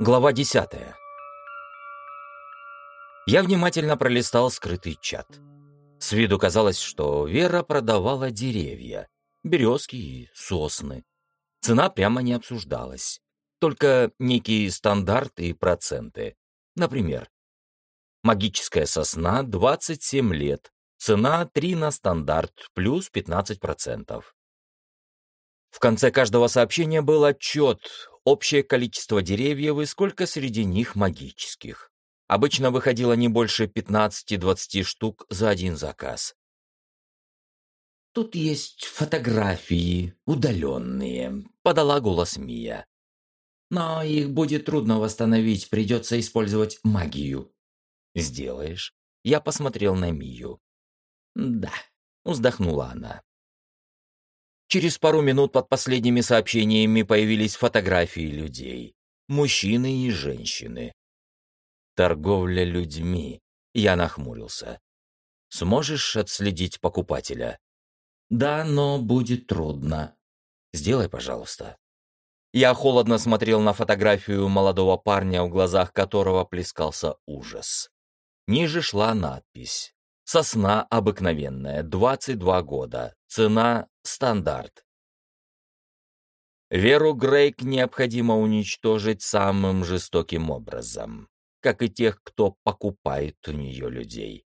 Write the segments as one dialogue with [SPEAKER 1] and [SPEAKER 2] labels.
[SPEAKER 1] Глава десятая. Я внимательно пролистал скрытый чат. С виду казалось, что Вера продавала деревья, березки и сосны. Цена прямо не обсуждалась, только некие стандарты и проценты. Например, магическая сосна 27 лет, цена 3 на стандарт плюс 15%. В конце каждого сообщения был отчет, общее количество деревьев и сколько среди них магических. Обычно выходило не больше 15-20 штук за один заказ.
[SPEAKER 2] «Тут есть фотографии, удаленные», — подала голос Мия. «Но их будет трудно восстановить, придется использовать магию».
[SPEAKER 1] «Сделаешь?» Я посмотрел на Мию.
[SPEAKER 2] «Да», — вздохнула она.
[SPEAKER 1] Через пару минут под последними сообщениями появились фотографии людей. Мужчины и женщины. Торговля людьми. Я нахмурился. Сможешь отследить покупателя?
[SPEAKER 2] Да, но будет трудно.
[SPEAKER 1] Сделай, пожалуйста. Я холодно смотрел на фотографию молодого парня, в глазах которого плескался ужас. Ниже шла надпись. Сосна обыкновенная, 22 года. Цена стандарт. Веру Грейк необходимо уничтожить самым жестоким образом, как и тех, кто покупает у нее людей.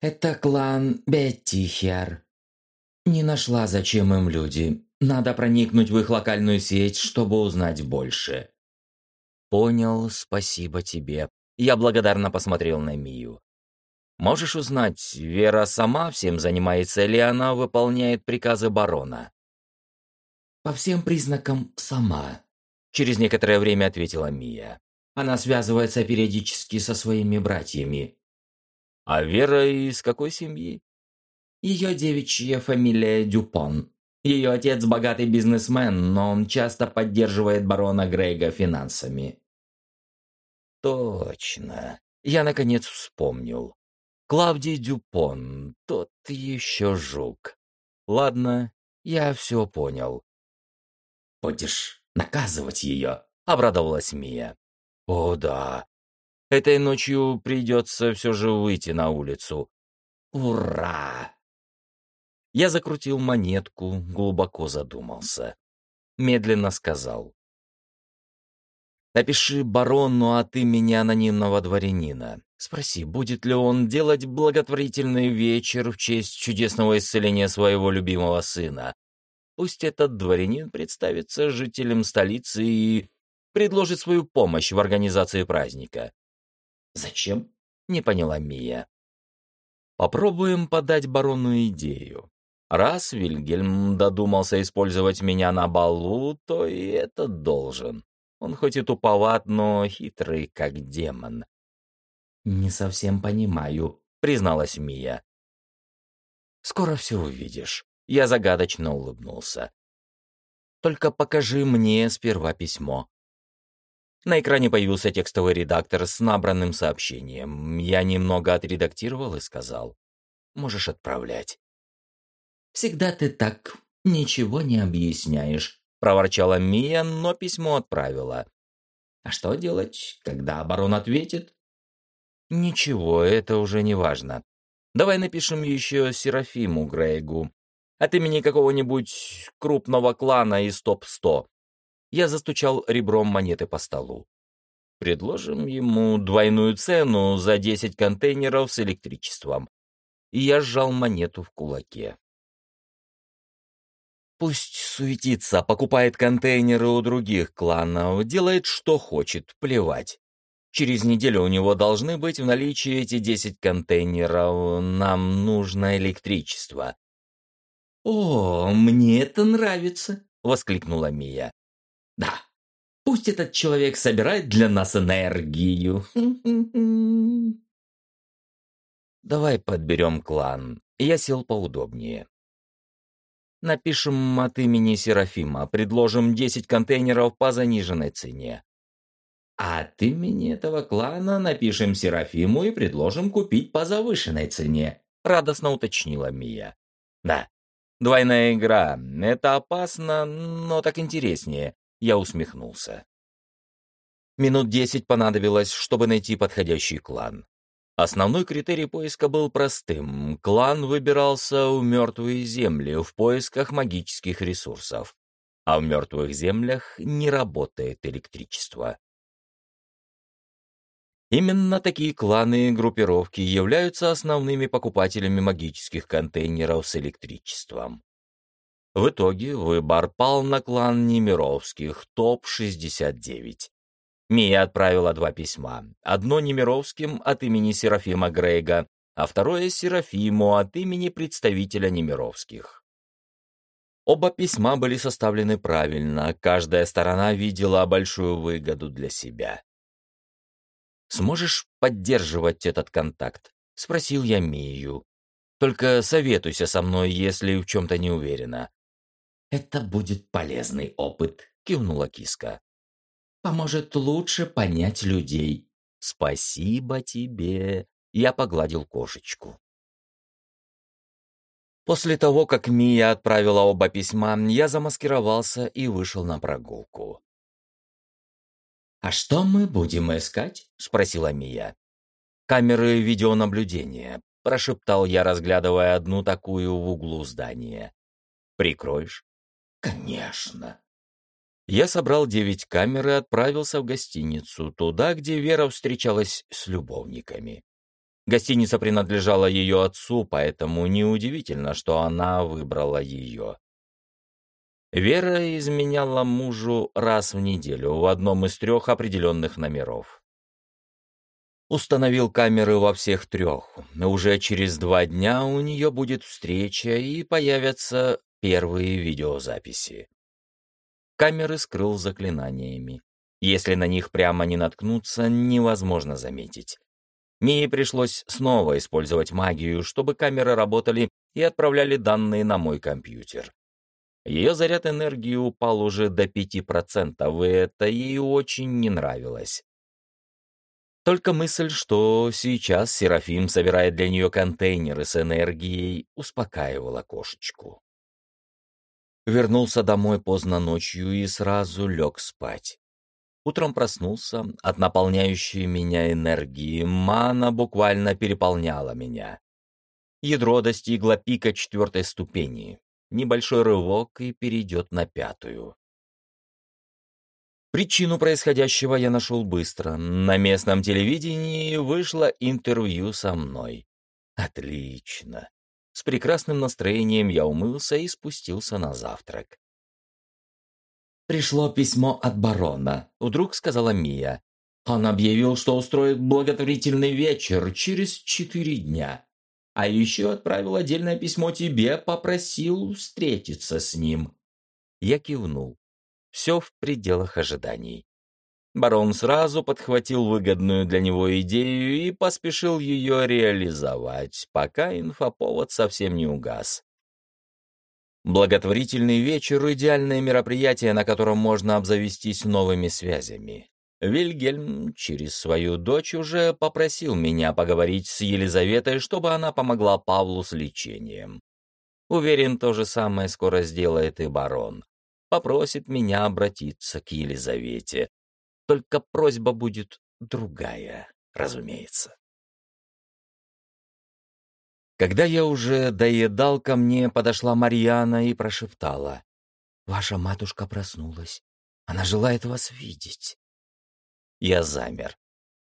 [SPEAKER 2] «Это клан Беттихер. Не нашла, зачем им люди. Надо проникнуть в их локальную сеть, чтобы узнать больше».
[SPEAKER 1] «Понял, спасибо тебе». Я благодарно посмотрел на Мию. Можешь узнать, Вера сама всем занимается или она выполняет приказы барона?»
[SPEAKER 2] «По всем признакам сама», —
[SPEAKER 1] через некоторое время ответила Мия.
[SPEAKER 2] «Она связывается периодически со своими братьями».
[SPEAKER 1] «А Вера из какой семьи?»
[SPEAKER 2] «Ее девичья фамилия Дюпон. Ее отец богатый бизнесмен, но он часто поддерживает барона Грейга финансами».
[SPEAKER 1] «Точно. Я, наконец, вспомнил. Клавдий Дюпон, тот еще жук. Ладно, я все понял.
[SPEAKER 2] «Будешь наказывать ее?»
[SPEAKER 1] — обрадовалась Мия. «О, да. Этой ночью придется все же выйти на улицу.
[SPEAKER 2] Ура!»
[SPEAKER 1] Я закрутил монетку, глубоко задумался. Медленно сказал. Напиши барону от имени анонимного дворянина. Спроси, будет ли он делать благотворительный вечер в честь чудесного исцеления своего любимого сына. Пусть этот дворянин представится жителем столицы и предложит свою помощь в организации праздника.
[SPEAKER 2] «Зачем?»
[SPEAKER 1] — не поняла Мия. «Попробуем подать барону идею. Раз Вильгельм додумался использовать меня на балу, то и этот должен. Он хоть и туповат, но хитрый, как демон.
[SPEAKER 2] «Не совсем понимаю», — призналась Мия.
[SPEAKER 1] «Скоро все увидишь». Я загадочно улыбнулся. «Только покажи мне сперва письмо». На экране появился текстовый редактор с набранным сообщением. Я немного отредактировал и сказал. «Можешь отправлять».
[SPEAKER 2] «Всегда ты так ничего не объясняешь», —
[SPEAKER 1] проворчала Мия, но письмо отправила.
[SPEAKER 2] «А что делать, когда барон ответит?»
[SPEAKER 1] «Ничего, это уже не важно. Давай напишем еще Серафиму Грейгу. От имени какого-нибудь крупного клана из топ-100». Я застучал ребром монеты по столу. Предложим ему двойную цену за 10 контейнеров с электричеством. И я сжал монету в кулаке. Пусть суетится, покупает контейнеры у других кланов, делает что хочет, плевать. Через неделю у него должны быть в наличии эти 10 контейнеров. Нам нужно электричество.
[SPEAKER 2] «О, мне это нравится!» — воскликнула Мия. «Да, пусть этот человек собирает для нас энергию!»
[SPEAKER 1] «Давай подберем клан». Я сел поудобнее. Напишем от имени Серафима, предложим 10 контейнеров по заниженной цене.
[SPEAKER 2] А от имени этого клана напишем Серафиму и предложим купить по завышенной цене», — радостно уточнила Мия.
[SPEAKER 1] «Да, двойная игра. Это опасно, но так интереснее», — я усмехнулся. Минут десять понадобилось, чтобы найти подходящий клан. Основной критерий поиска был простым. Клан выбирался в мертвые земли в поисках магических ресурсов. А в мертвых землях не работает электричество. Именно такие кланы и группировки являются основными покупателями магических контейнеров с электричеством. В итоге выбор пал на клан Немировских, ТОП-69. Мия отправила два письма. Одно Немировским от имени Серафима Грейга, а второе Серафиму от имени представителя Немировских. Оба письма были составлены правильно, каждая сторона видела большую выгоду для себя. «Сможешь поддерживать этот контакт?» — спросил я Мию. «Только советуйся со мной, если в чем-то не уверена».
[SPEAKER 2] «Это будет полезный опыт», — кивнула киска поможет лучше понять людей.
[SPEAKER 1] Спасибо тебе. Я погладил кошечку. После того, как Мия отправила оба письма, я замаскировался и вышел на прогулку.
[SPEAKER 2] «А что мы будем искать?» — спросила Мия.
[SPEAKER 1] «Камеры видеонаблюдения», — прошептал я, разглядывая одну такую в углу здания. «Прикроешь?»
[SPEAKER 2] «Конечно».
[SPEAKER 1] Я собрал девять камер и отправился в гостиницу, туда, где Вера встречалась с любовниками. Гостиница принадлежала ее отцу, поэтому неудивительно, что она выбрала ее. Вера изменяла мужу раз в неделю в одном из трех определенных номеров. Установил камеры во всех трех. Уже через два дня у нее будет встреча и появятся первые видеозаписи камеры скрыл заклинаниями. Если на них прямо не наткнуться, невозможно заметить. Мии пришлось снова использовать магию, чтобы камеры работали и отправляли данные на мой компьютер. Ее заряд энергии упал уже до 5%, и это ей очень не нравилось. Только мысль, что сейчас Серафим собирает для нее контейнеры с энергией, успокаивала кошечку. Вернулся домой поздно ночью и сразу лег спать. Утром проснулся от наполняющей меня энергии, мана буквально переполняла меня. Ядро достигло пика четвертой ступени. Небольшой рывок и перейдет на пятую. Причину происходящего я нашел быстро. На местном телевидении вышло интервью со мной. Отлично. С прекрасным настроением я умылся и спустился на завтрак.
[SPEAKER 2] «Пришло письмо от барона», — вдруг сказала Мия. «Он объявил, что устроит благотворительный вечер через четыре дня. А еще отправил отдельное письмо тебе, попросил встретиться с ним».
[SPEAKER 1] Я кивнул. Все в пределах ожиданий. Барон сразу подхватил выгодную для него идею и поспешил ее реализовать, пока инфоповод совсем не угас. Благотворительный вечер — идеальное мероприятие, на котором можно обзавестись новыми связями. Вильгельм через свою дочь уже попросил меня поговорить с Елизаветой, чтобы она помогла Павлу с лечением. Уверен, то же самое скоро сделает и барон. Попросит меня обратиться к Елизавете, только просьба будет другая, разумеется. Когда я уже доедал, ко мне подошла Марьяна и прошептала. «Ваша матушка проснулась. Она желает вас видеть». Я замер.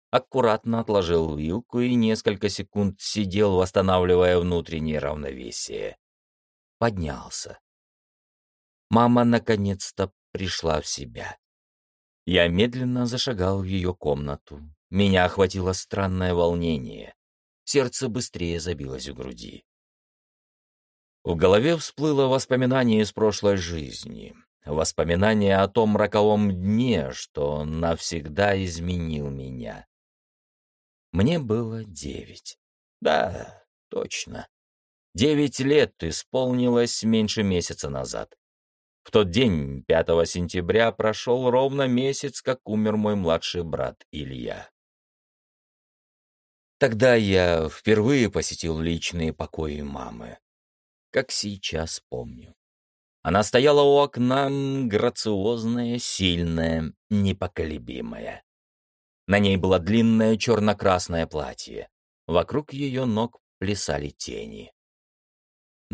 [SPEAKER 1] Аккуратно отложил вилку и несколько секунд сидел, восстанавливая внутреннее равновесие. Поднялся. Мама наконец-то пришла в себя. Я медленно зашагал в ее комнату. Меня охватило странное волнение. Сердце быстрее забилось в груди. В голове всплыло воспоминание из прошлой жизни. Воспоминание о том роковом дне, что навсегда изменил меня. Мне было девять. Да, точно. Девять лет исполнилось меньше месяца назад. В тот день, 5 сентября, прошел ровно месяц, как умер мой младший брат Илья. Тогда я впервые посетил личные покои мамы. Как сейчас помню. Она стояла у окна, грациозная, сильная, непоколебимая. На ней было длинное черно-красное платье. Вокруг ее ног плясали тени.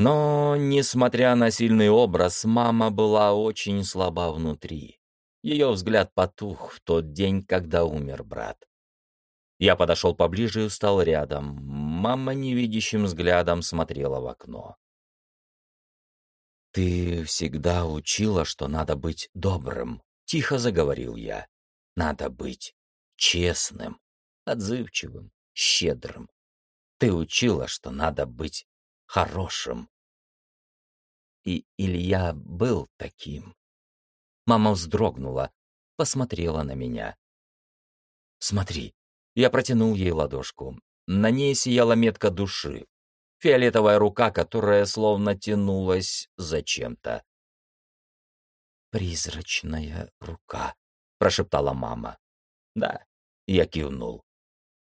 [SPEAKER 1] Но, несмотря на сильный образ, мама была очень слаба внутри. Ее взгляд потух в тот день, когда умер брат. Я подошел поближе и встал рядом. Мама невидящим взглядом смотрела в окно. «Ты всегда учила, что надо быть добрым», — тихо заговорил я. «Надо быть честным, отзывчивым, щедрым. Ты учила, что надо быть хорошим». И Илья был таким. Мама вздрогнула, посмотрела на меня. «Смотри». Я протянул ей ладошку. На ней сияла метка души. Фиолетовая рука, которая словно тянулась за чем-то. «Призрачная рука», — прошептала мама. «Да», — я кивнул.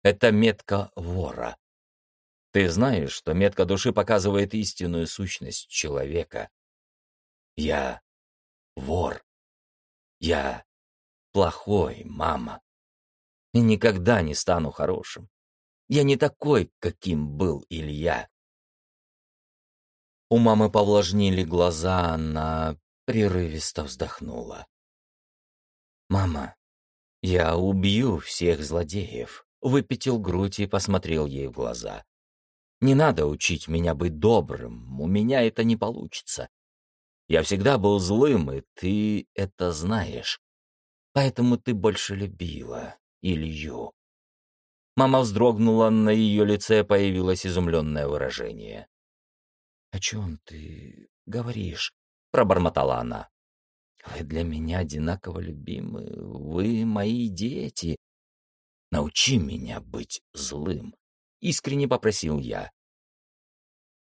[SPEAKER 1] «Это метка вора. Ты знаешь, что метка души показывает истинную сущность человека. Я вор. Я плохой, мама. И никогда не стану хорошим. Я не такой, каким был Илья. У мамы повлажнили глаза, она прерывисто вздохнула. «Мама, я убью всех злодеев», — выпятил грудь и посмотрел ей в глаза. «Не надо учить меня быть добрым, у меня это не получится. Я всегда был злым, и ты это знаешь. Поэтому ты больше любила Илью». Мама вздрогнула, на ее лице появилось изумленное выражение. «О чем ты говоришь?» — пробормотала она. «Вы для меня одинаково любимы, вы мои дети. Научи меня быть злым», — искренне попросил я.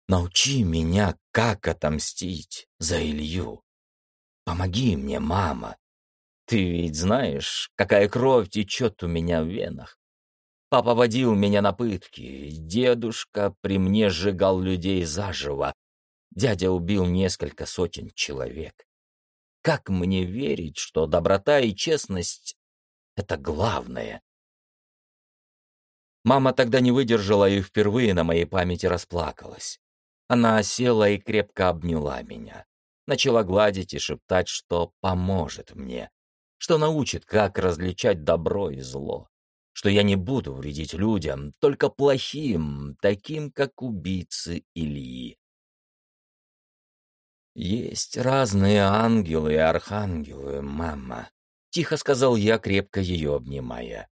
[SPEAKER 1] Научи меня, как отомстить за Илью. Помоги мне, мама. Ты ведь знаешь, какая кровь течет у меня в венах. Папа водил меня на пытки, дедушка при мне сжигал людей заживо, дядя убил несколько сотен человек. Как мне верить, что доброта и честность — это главное? Мама тогда не выдержала и впервые на моей памяти расплакалась. Она села и крепко обняла меня. Начала гладить и шептать, что поможет мне, что научит, как различать добро и зло, что я не буду вредить людям, только плохим, таким, как убийцы Ильи. «Есть разные ангелы и архангелы, мама», — тихо сказал я, крепко ее обнимая.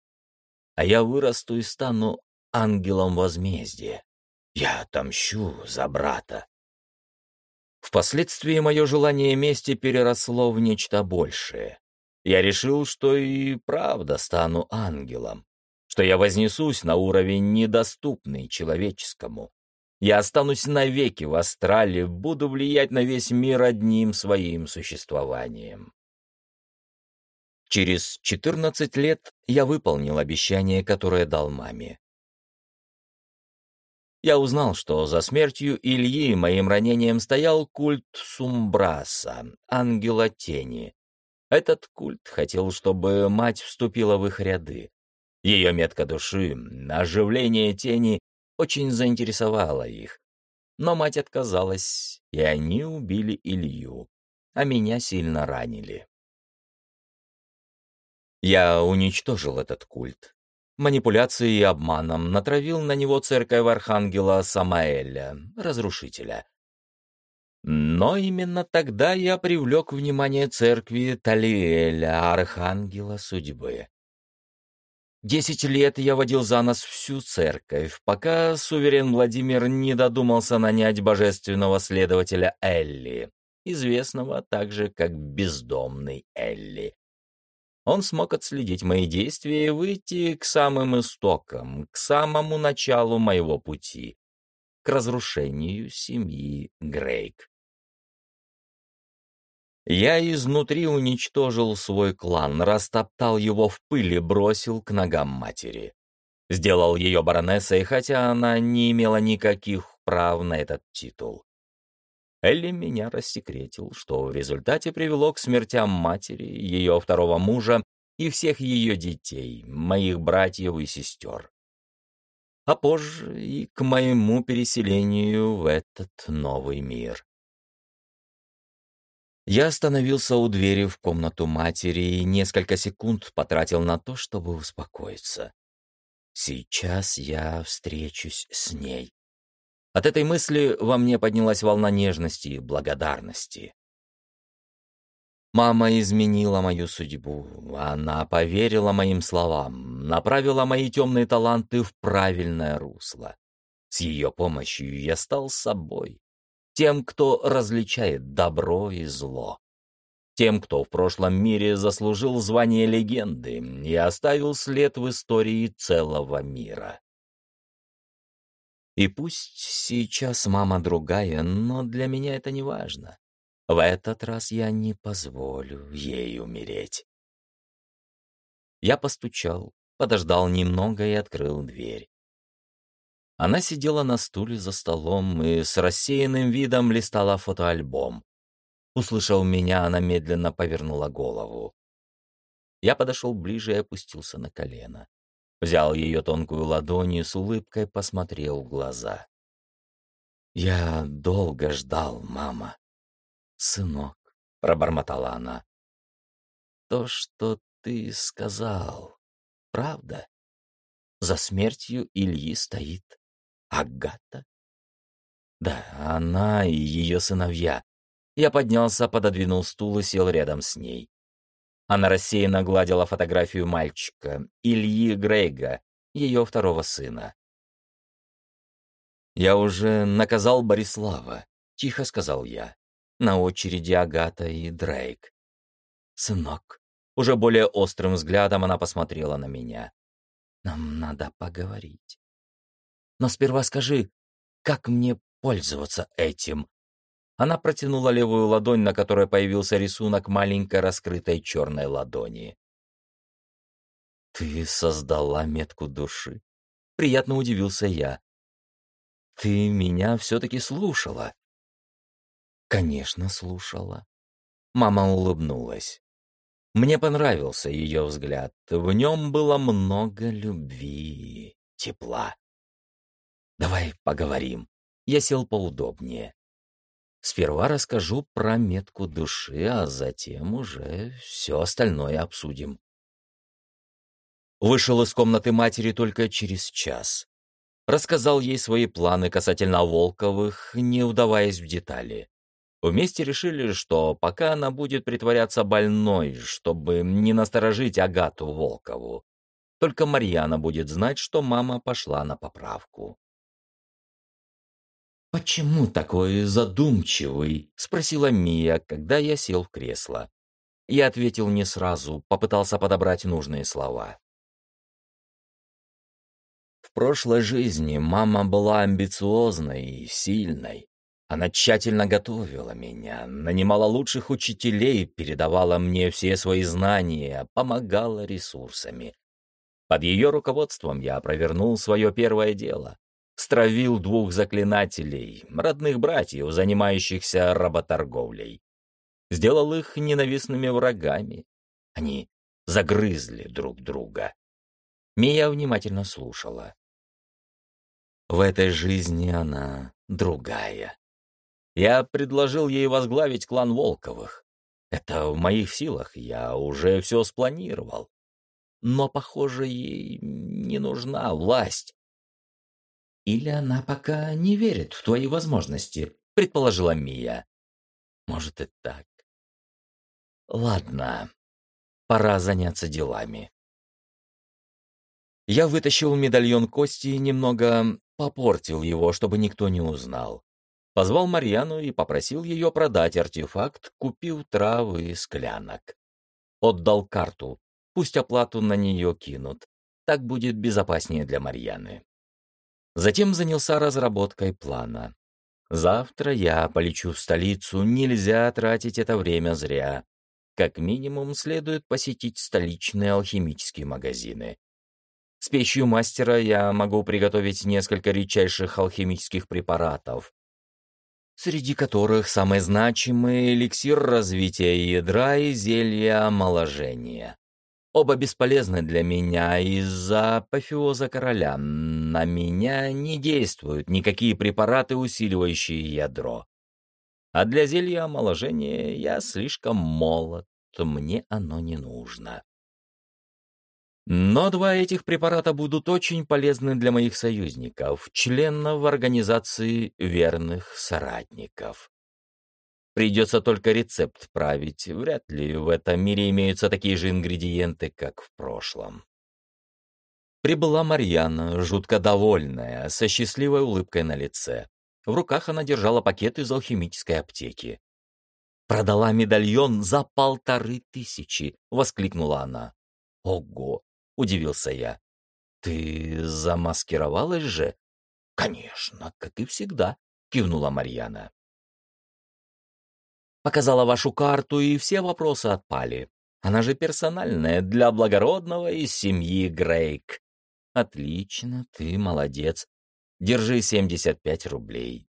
[SPEAKER 1] «А я вырасту и стану ангелом возмездия. Я отомщу за брата. Впоследствии мое желание мести переросло в нечто большее. Я решил, что и правда стану ангелом, что я вознесусь на уровень, недоступный человеческому. Я останусь навеки в астрале, буду влиять на весь мир одним своим существованием. Через 14 лет я выполнил обещание, которое дал маме я узнал, что за смертью Ильи моим ранением стоял культ Сумбраса, ангела тени. Этот культ хотел, чтобы мать вступила в их ряды. Ее метка души, оживление тени очень заинтересовало их. Но мать отказалась, и они убили Илью, а меня сильно ранили. Я уничтожил этот культ, манипуляцией и обманом натравил на него церковь Архангела Самаэля, разрушителя. Но именно тогда я привлек внимание церкви Талиэля, Архангела Судьбы. Десять лет я водил за нос всю церковь, пока суверен Владимир не додумался нанять божественного следователя Элли, известного также как бездомный Элли, он смог отследить мои действия и выйти к самым истокам, к самому началу моего пути, к разрушению семьи Грейк. Я изнутри уничтожил свой клан, растоптал его в пыли, бросил к ногам матери. Сделал ее баронессой, хотя она не имела никаких прав на этот титул. Элли меня рассекретил, что в результате привело к смертям матери, ее второго мужа и всех ее детей, моих братьев и сестер. А позже и к моему переселению в этот новый мир. Я остановился у двери в комнату матери и несколько секунд потратил на то, чтобы успокоиться. Сейчас я встречусь с ней. От этой мысли во мне поднялась волна нежности и благодарности. Мама изменила мою судьбу. Она поверила моим словам, направила мои темные таланты в правильное русло. С ее помощью я стал собой. Тем, кто различает добро и зло. Тем, кто в прошлом мире заслужил звание легенды и оставил след в истории целого мира. И пусть сейчас мама другая, но для меня это не важно. В этот раз я не позволю ей умереть. Я постучал, подождал немного и открыл дверь. Она сидела на стуле за столом и с рассеянным видом листала фотоальбом. Услышав меня, она медленно повернула голову. Я подошел ближе и опустился на колено. Взял ее тонкую ладонь и с улыбкой посмотрел в глаза. «Я долго ждал, мама». «Сынок», — пробормотала она, — «то, что ты сказал, правда? За смертью Ильи стоит Агата?» «Да, она и ее сыновья». Я поднялся, пододвинул стул и сел рядом с ней. Она рассеянно гладила фотографию мальчика, Ильи Грейга, ее второго сына. «Я уже наказал Борислава», — тихо сказал я. На очереди Агата и Дрейк. «Сынок», — уже более острым взглядом она посмотрела на меня. «Нам надо поговорить. Но сперва скажи, как мне пользоваться этим?» Она протянула левую ладонь, на которой появился рисунок маленькой раскрытой черной ладони. «Ты создала метку души?» Приятно удивился я. «Ты меня все-таки слушала?» «Конечно, слушала». Мама улыбнулась. Мне понравился ее взгляд. В нем было много любви, тепла. «Давай поговорим». Я сел поудобнее. Сперва расскажу про метку души, а затем уже все остальное обсудим. Вышел из комнаты матери только через час. Рассказал ей свои планы касательно Волковых, не удаваясь в детали. Вместе решили, что пока она будет притворяться больной, чтобы не насторожить Агату Волкову, только Марьяна будет знать, что мама пошла на поправку. «Почему такой задумчивый?» — спросила Мия, когда я сел в кресло. Я ответил не сразу, попытался подобрать нужные слова. В прошлой жизни мама была амбициозной и сильной. Она тщательно готовила меня, нанимала лучших учителей, передавала мне все свои знания, помогала ресурсами. Под ее руководством я провернул свое первое дело стравил двух заклинателей, родных братьев, занимающихся работорговлей. Сделал их ненавистными врагами. Они загрызли друг друга. Мия внимательно слушала. В этой жизни она другая. Я предложил ей возглавить клан Волковых. Это в моих силах, я уже все спланировал. Но, похоже, ей не нужна власть. Или она пока не верит в твои возможности, предположила Мия. Может и так. Ладно, пора заняться делами. Я вытащил медальон кости и немного попортил его, чтобы никто не узнал. Позвал Марьяну и попросил ее продать артефакт, купив травы и склянок. Отдал карту, пусть оплату на нее кинут. Так будет безопаснее для Марьяны. Затем занялся разработкой плана. Завтра я полечу в столицу, нельзя тратить это время зря. Как минимум, следует посетить столичные алхимические магазины. С печью мастера я могу приготовить несколько редчайших алхимических препаратов, среди которых самые значимые эликсир развития ядра и зелья омоложения. Оба бесполезны для меня из-за апофеоза короля. На меня не действуют никакие препараты, усиливающие ядро. А для зелья омоложения я слишком молод, мне оно не нужно. Но два этих препарата будут очень полезны для моих союзников, членов организации верных соратников. Придется только рецепт править. Вряд ли в этом мире имеются такие же ингредиенты, как в прошлом. Прибыла Марьяна, жутко довольная, со счастливой улыбкой на лице. В руках она держала пакет из алхимической аптеки. «Продала медальон за полторы тысячи!» — воскликнула она. «Ого!» — удивился я. «Ты замаскировалась же?» «Конечно, как и всегда», — кивнула Марьяна. Показала вашу карту, и все вопросы отпали. Она же персональная, для благородного из семьи Грейк. Отлично, ты молодец. Держи 75 рублей.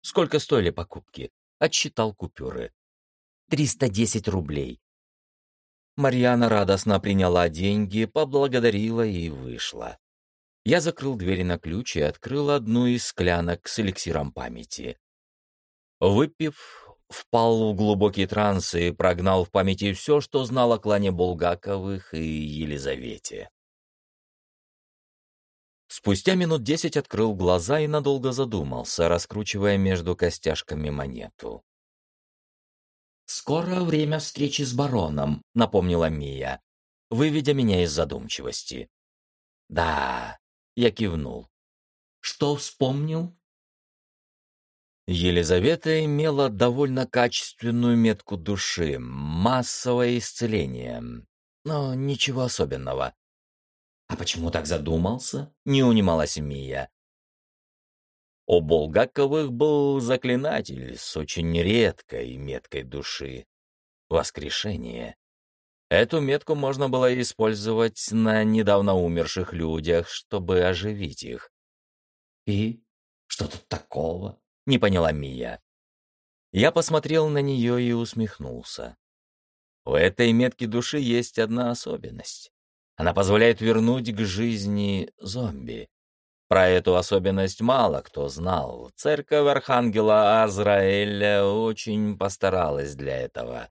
[SPEAKER 1] Сколько стоили покупки? Отсчитал купюры. 310 рублей. Марьяна радостно приняла деньги, поблагодарила и вышла. Я закрыл двери на ключ и открыл одну из склянок с эликсиром памяти. Выпив, впал в глубокий транс и прогнал в памяти все, что знал о клане Булгаковых и Елизавете. Спустя минут десять открыл глаза и надолго задумался, раскручивая между костяшками монету. «Скоро время встречи с бароном», — напомнила Мия, выведя меня из задумчивости. «Да», — я кивнул. «Что вспомнил?» Елизавета имела довольно качественную метку души, массовое исцеление. Но ничего особенного. «А почему так задумался?» — не унималась Мия. У Болгаковых был заклинатель с очень редкой меткой души — воскрешение. Эту метку можно было использовать на недавно умерших людях, чтобы оживить их. И что тут такого? — не поняла Мия. Я посмотрел на нее и усмехнулся. У этой метки души есть одна особенность. Она позволяет вернуть к жизни зомби. Про эту особенность мало кто знал. Церковь Архангела Азраэля очень постаралась для этого.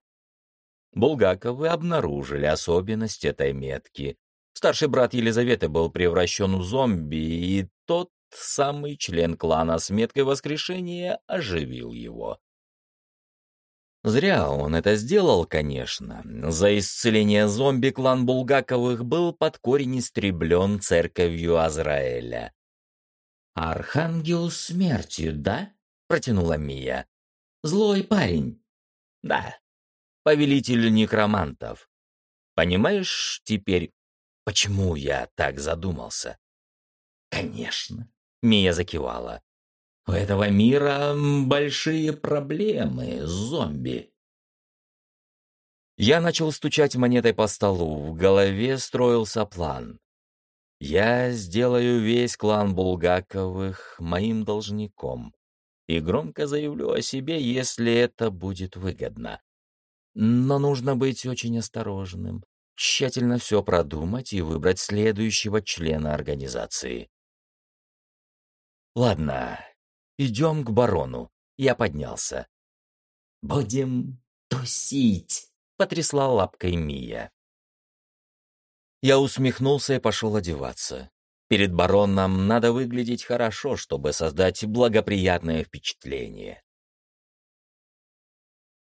[SPEAKER 1] Булгаковы обнаружили особенность этой метки. Старший брат Елизаветы был превращен в зомби, и тот самый член клана с меткой воскрешения оживил его. Зря он это сделал, конечно. За исцеление зомби клан Булгаковых был под корень истреблен церковью Азраэля. «Архангел смертью, да?» — протянула Мия. «Злой парень». «Да, повелитель некромантов. Понимаешь теперь, почему я так задумался?» «Конечно. Мия закивала. «У этого мира большие проблемы зомби». Я начал стучать монетой по столу, в голове строился план. Я сделаю весь клан Булгаковых моим должником и громко заявлю о себе, если это будет выгодно. Но нужно быть очень осторожным, тщательно все продумать и выбрать следующего члена организации. Ладно, идем к барону. Я поднялся. Будем тусить, потрясла лапкой Мия. Я усмехнулся и пошел одеваться. Перед бароном надо выглядеть хорошо, чтобы создать благоприятное впечатление.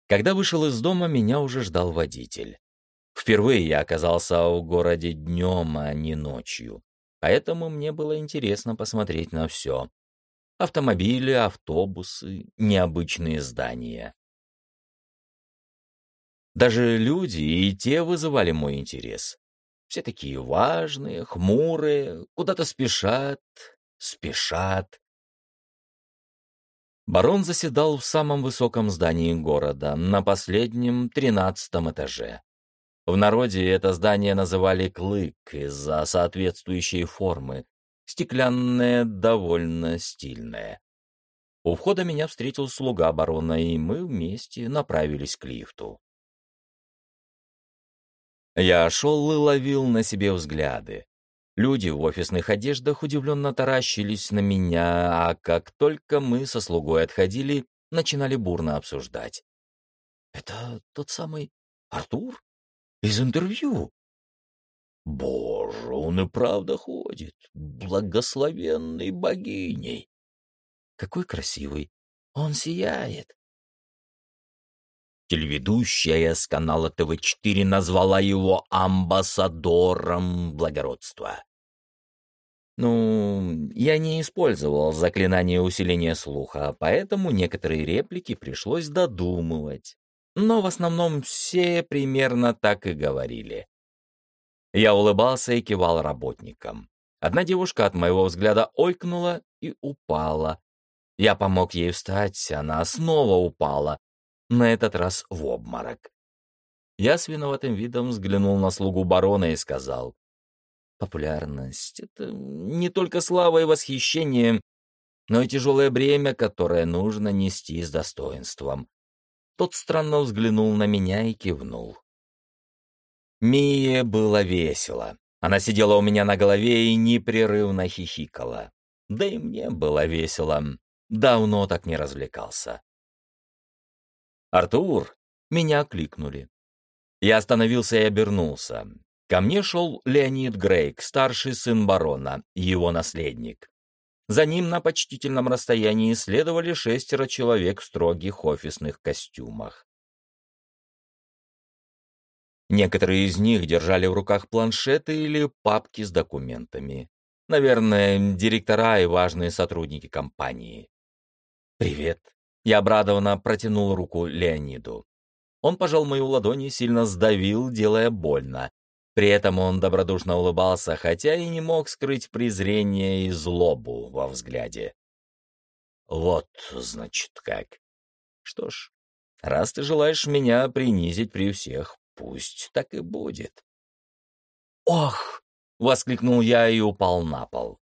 [SPEAKER 1] Когда вышел из дома, меня уже ждал водитель. Впервые я оказался в городе днем, а не ночью. Поэтому мне было интересно посмотреть на все. Автомобили, автобусы, необычные здания. Даже люди и те вызывали мой интерес. Все такие важные, хмурые, куда-то спешат, спешат. Барон заседал в самом высоком здании города, на последнем, тринадцатом этаже. В народе это здание называли «клык» из-за соответствующей формы. Стеклянное, довольно стильное. У входа меня встретил слуга барона, и мы вместе направились к лифту. Я шел и ловил на себе взгляды. Люди в офисных одеждах удивленно таращились на меня, а как только мы со слугой отходили, начинали бурно обсуждать. «Это тот самый Артур? Из интервью?» «Боже, он и правда ходит, благословенный богиней!» «Какой красивый! Он сияет!» Телеведущая с канала ТВ-4 назвала его амбассадором благородства. Ну, я не использовал заклинание усиления слуха, поэтому некоторые реплики пришлось додумывать. Но в основном все примерно так и говорили. Я улыбался и кивал работникам. Одна девушка от моего взгляда ойкнула и упала. Я помог ей встать, она снова упала, на этот раз в обморок. Я с виноватым видом взглянул на слугу барона и сказал, «Популярность — это не только слава и восхищение, но и тяжелое бремя, которое нужно нести с достоинством». Тот странно взглянул на меня и кивнул. Мие было весело. Она сидела у меня на голове и непрерывно хихикала. Да и мне было весело. Давно так не развлекался. «Артур!» — меня кликнули. Я остановился и обернулся. Ко мне шел Леонид Грейк, старший сын барона, его наследник. За ним на почтительном расстоянии следовали шестеро человек в строгих офисных костюмах. Некоторые из них держали в руках планшеты или папки с документами. Наверное, директора и важные сотрудники компании. «Привет», я обрадованно протянул руку Леониду. Он пожал мою ладонь и сильно сдавил, делая больно. При этом он добродушно улыбался, хотя и не мог скрыть презрение и злобу во взгляде. «Вот, значит, как. Что ж, раз ты желаешь меня принизить при всех, пусть так и будет». «Ох!» — воскликнул я и упал на пол.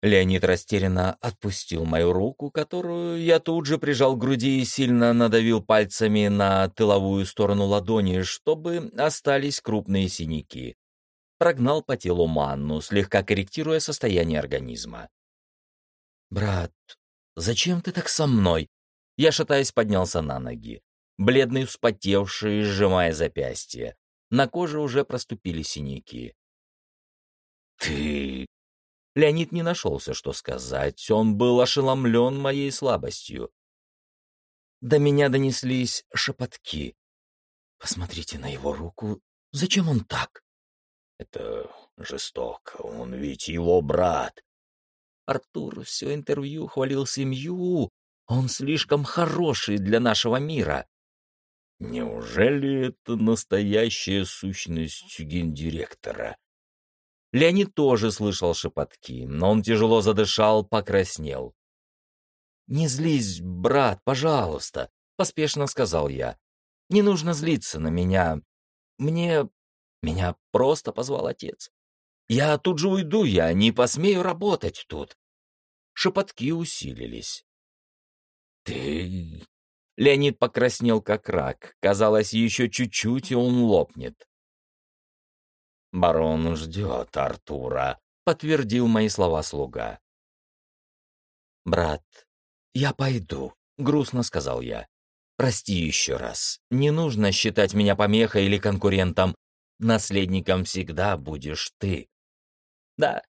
[SPEAKER 1] Леонид растерянно отпустил мою руку, которую я тут же прижал к груди и сильно надавил пальцами на тыловую сторону ладони, чтобы остались крупные синяки. Прогнал по телу манну, слегка корректируя состояние организма. «Брат, зачем ты так со мной?» Я, шатаясь, поднялся на ноги. Бледный, вспотевший, сжимая запястье. На коже уже проступили синяки. «Ты Леонид не нашелся, что сказать. Он был ошеломлен моей слабостью. До меня донеслись шепотки. «Посмотрите на его руку. Зачем он так?» «Это жестоко. Он ведь его брат». Артур все интервью хвалил семью. Он слишком хороший для нашего мира. Неужели это настоящая сущность гендиректора? Леонид тоже слышал шепотки, но он тяжело задышал, покраснел. «Не злись, брат, пожалуйста», — поспешно сказал я. «Не нужно злиться на меня. Мне... Меня просто позвал отец. Я тут же уйду, я не посмею работать тут». Шепотки усилились. «Ты...» Леонид покраснел как рак. Казалось, еще чуть-чуть, и он лопнет. «Барон ждет Артура», — подтвердил мои слова слуга. «Брат, я пойду», — грустно сказал я. «Прости еще раз. Не нужно считать меня помехой или конкурентом. Наследником всегда будешь ты. Да,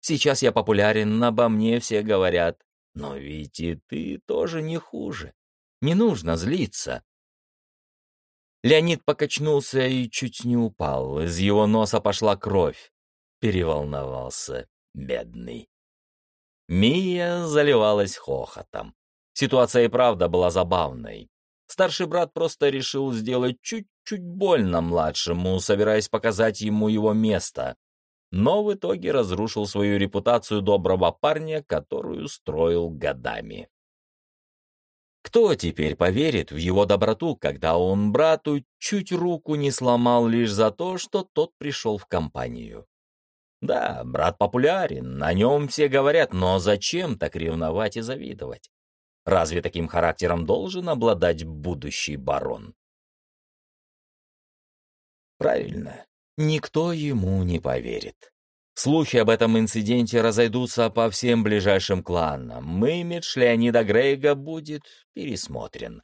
[SPEAKER 1] сейчас я популярен, обо мне все говорят. Но ведь и ты тоже не хуже. Не нужно злиться. Леонид покачнулся и чуть не упал. Из его носа пошла кровь. Переволновался, бедный. Мия заливалась хохотом. Ситуация и правда была забавной. Старший брат просто решил сделать чуть-чуть больно младшему, собираясь показать ему его место. Но в итоге разрушил свою репутацию доброго парня, которую строил годами. Кто теперь поверит в его доброту, когда он брату чуть руку не сломал лишь за то, что тот пришел в компанию? Да, брат популярен, о нем все говорят, но зачем так ревновать и завидовать? Разве таким характером должен обладать будущий барон? Правильно, никто ему не поверит. Слухи об этом инциденте разойдутся по всем ближайшим кланам. Имидж Леонида Грейга будет пересмотрен.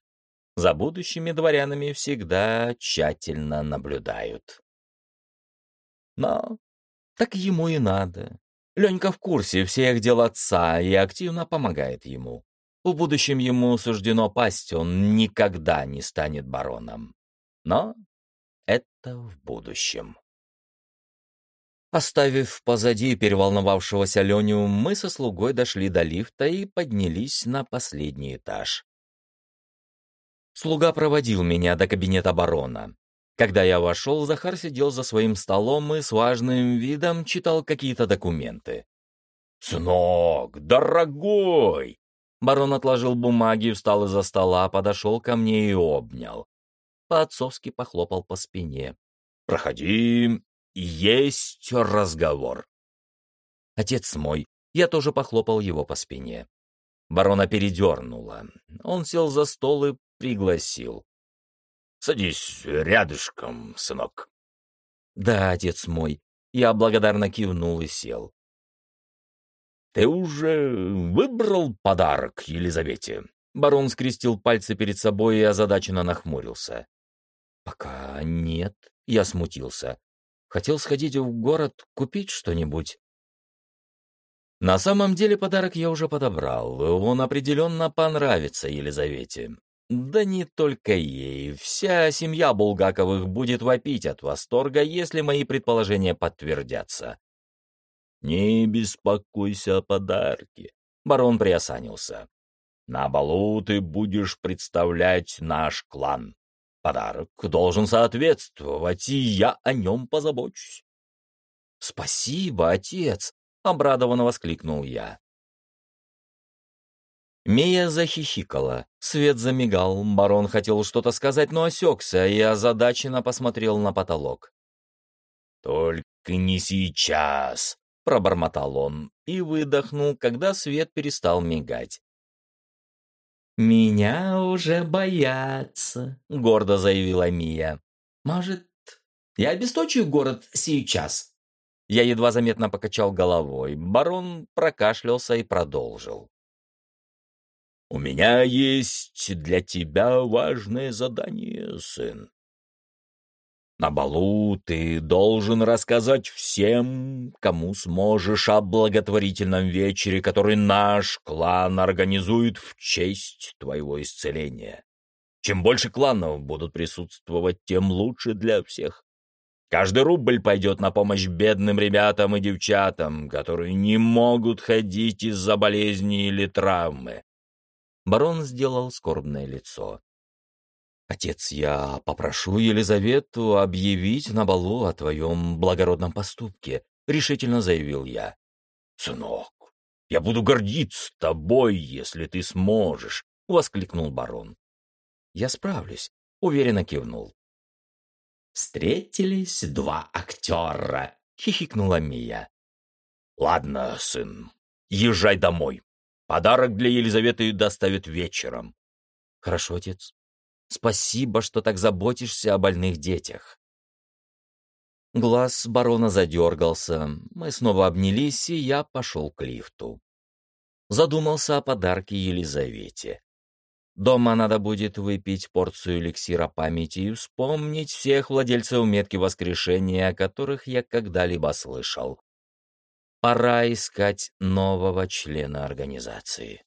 [SPEAKER 1] За будущими дворянами всегда тщательно наблюдают. Но так ему и надо. Ленька в курсе всех дел отца и активно помогает ему. В будущем ему суждено пасть, он никогда не станет бароном. Но это в будущем. Оставив позади переволновавшегося Леню, мы со слугой дошли до лифта и поднялись на последний этаж. Слуга проводил меня до кабинета барона. Когда я вошел, Захар сидел за своим столом и с важным видом читал какие-то документы. «Сынок, дорогой!» Барон отложил бумаги, встал из-за стола, подошел ко мне и обнял. По-отцовски похлопал по спине. «Проходи, есть разговор». Отец мой, я тоже похлопал его по спине. Барона передернуло. Он сел за стол и пригласил. «Садись рядышком, сынок». «Да, отец мой». Я благодарно кивнул и сел. «Ты уже выбрал подарок Елизавете?» Барон скрестил пальцы перед собой и озадаченно нахмурился. «Пока нет», — я смутился. «Хотел сходить в город, купить что-нибудь». На самом деле подарок я уже подобрал, он определенно понравится Елизавете. Да не только ей, вся семья Булгаковых будет вопить от восторга, если мои предположения подтвердятся. «Не беспокойся о подарке», — барон приосанился. «На балу ты будешь представлять наш клан. Подарок должен соответствовать, и я о нем позабочусь». «Спасибо, отец!» — обрадованно воскликнул я. Мия захихикала, свет замигал, барон хотел что-то сказать, но осекся и озадаченно посмотрел на потолок. «Только не сейчас!» — пробормотал он и выдохнул, когда свет перестал мигать. «Меня уже боятся», — гордо заявила Мия. «Может, я обесточу город сейчас?» Я едва заметно покачал головой. Барон прокашлялся и продолжил. «У меня есть для тебя важное задание, сын. На балу ты должен рассказать всем, кому сможешь о благотворительном вечере, который наш клан организует в честь твоего исцеления. Чем больше кланов будут присутствовать, тем лучше для всех. Каждый рубль пойдет на помощь бедным ребятам и девчатам, которые не могут ходить из-за болезни или травмы. Барон сделал скорбное лицо. «Отец, я попрошу Елизавету объявить на балу о твоем благородном поступке», — решительно заявил я. «Сынок, я буду гордиться тобой, если ты сможешь», — воскликнул барон. «Я справлюсь», — уверенно кивнул. «Встретились два актера», — хихикнула Мия. «Ладно, сын, езжай домой. Подарок для Елизаветы доставят вечером. Хорошо, отец. Спасибо, что так заботишься о больных детях. Глаз барона задергался. Мы снова обнялись, и я пошел к лифту. Задумался о подарке Елизавете. Дома надо будет выпить порцию эликсира памяти и вспомнить всех владельцев метки воскрешения, о которых я когда-либо слышал. Пора искать нового члена организации.